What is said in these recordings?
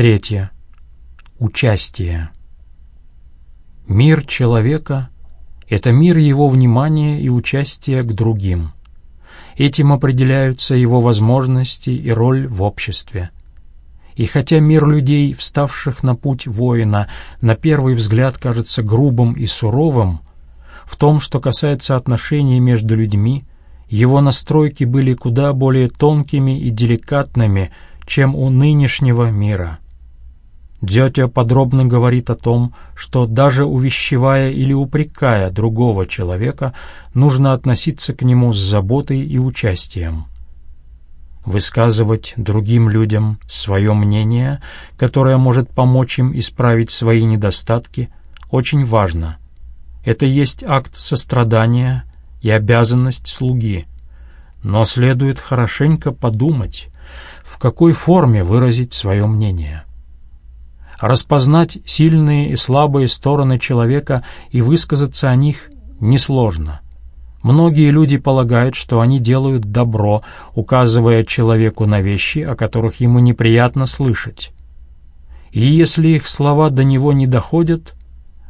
Третье. Участие. Мир человека — это мир его внимания и участия к другим. Этим определяются его возможности и роль в обществе. И хотя мир людей, вставших на путь воина, на первый взгляд кажется грубым и суровым, в том, что касается отношений между людьми, его настройки были куда более тонкими и деликатными, чем у нынешнего мира. Детя подробно говорит о том, что даже увещевая или упрекая другого человека, нужно относиться к нему с заботой и участием. Высказывать другим людям свое мнение, которое может помочь им исправить свои недостатки, очень важно. Это есть акт сострадания и обязанность слуги. Но следует хорошенько подумать, в какой форме выразить свое мнение. Распознать сильные и слабые стороны человека и высказаться о них несложно. Многие люди полагают, что они делают добро, указывая человеку на вещи, о которых ему неприятно слышать. И если их слова до него не доходят,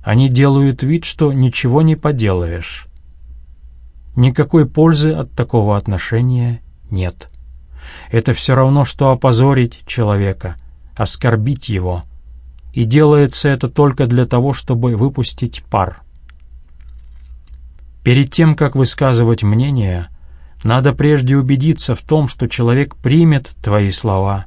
они делают вид, что ничего не поделаешь. Никакой пользы от такого отношения нет. Это все равно, что опозорить человека, оскорбить его — и делается это только для того, чтобы выпустить пар. Перед тем, как высказывать мнение, надо прежде убедиться в том, что человек примет твои слова,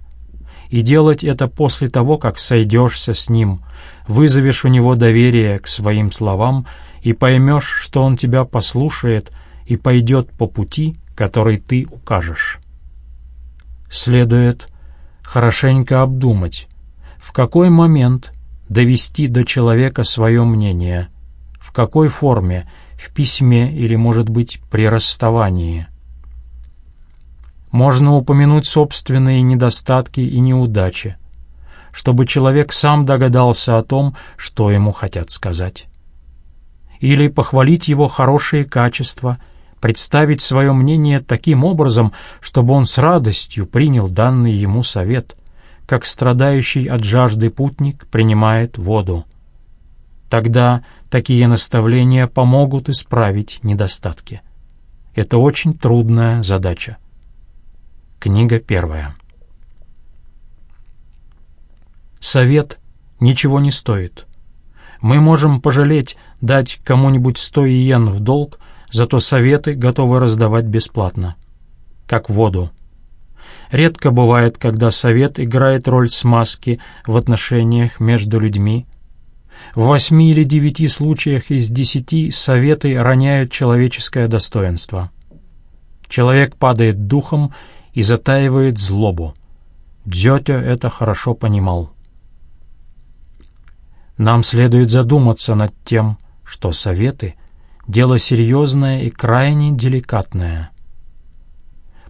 и делать это после того, как сойдешься с ним, вызовешь у него доверие к своим словам и поймешь, что он тебя послушает и пойдет по пути, который ты укажешь. Следует хорошенько обдумать, в какой момент довести до человека свое мнение, в какой форме, в письме или, может быть, при расставании. Можно упомянуть собственные недостатки и неудачи, чтобы человек сам догадался о том, что ему хотят сказать. Или похвалить его хорошие качества, представить свое мнение таким образом, чтобы он с радостью принял данный ему совет — как страдающий от жажды путник принимает воду. Тогда такие наставления помогут исправить недостатки. Это очень трудная задача. Книга первая. Совет ничего не стоит. Мы можем пожалеть дать кому-нибудь сто иен в долг, зато советы готовы раздавать бесплатно, как воду. Редко бывает, когда совет играет роль смазки в отношениях между людьми. В восьми или девяти случаях из десяти советы роняют человеческое достоинство. Человек падает духом и затаивает злобу. Дзётя это хорошо понимал. Нам следует задуматься над тем, что советы — дело серьезное и крайне деликатное.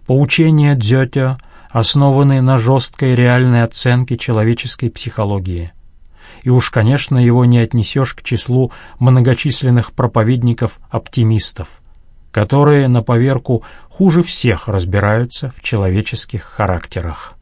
Поучения Дзётя — основанный на жесткой реальной оценке человеческой психологии. И уж, конечно, его не отнесешь к числу многочисленных проповедников-оптимистов, которые, на поверку, хуже всех разбираются в человеческих характерах.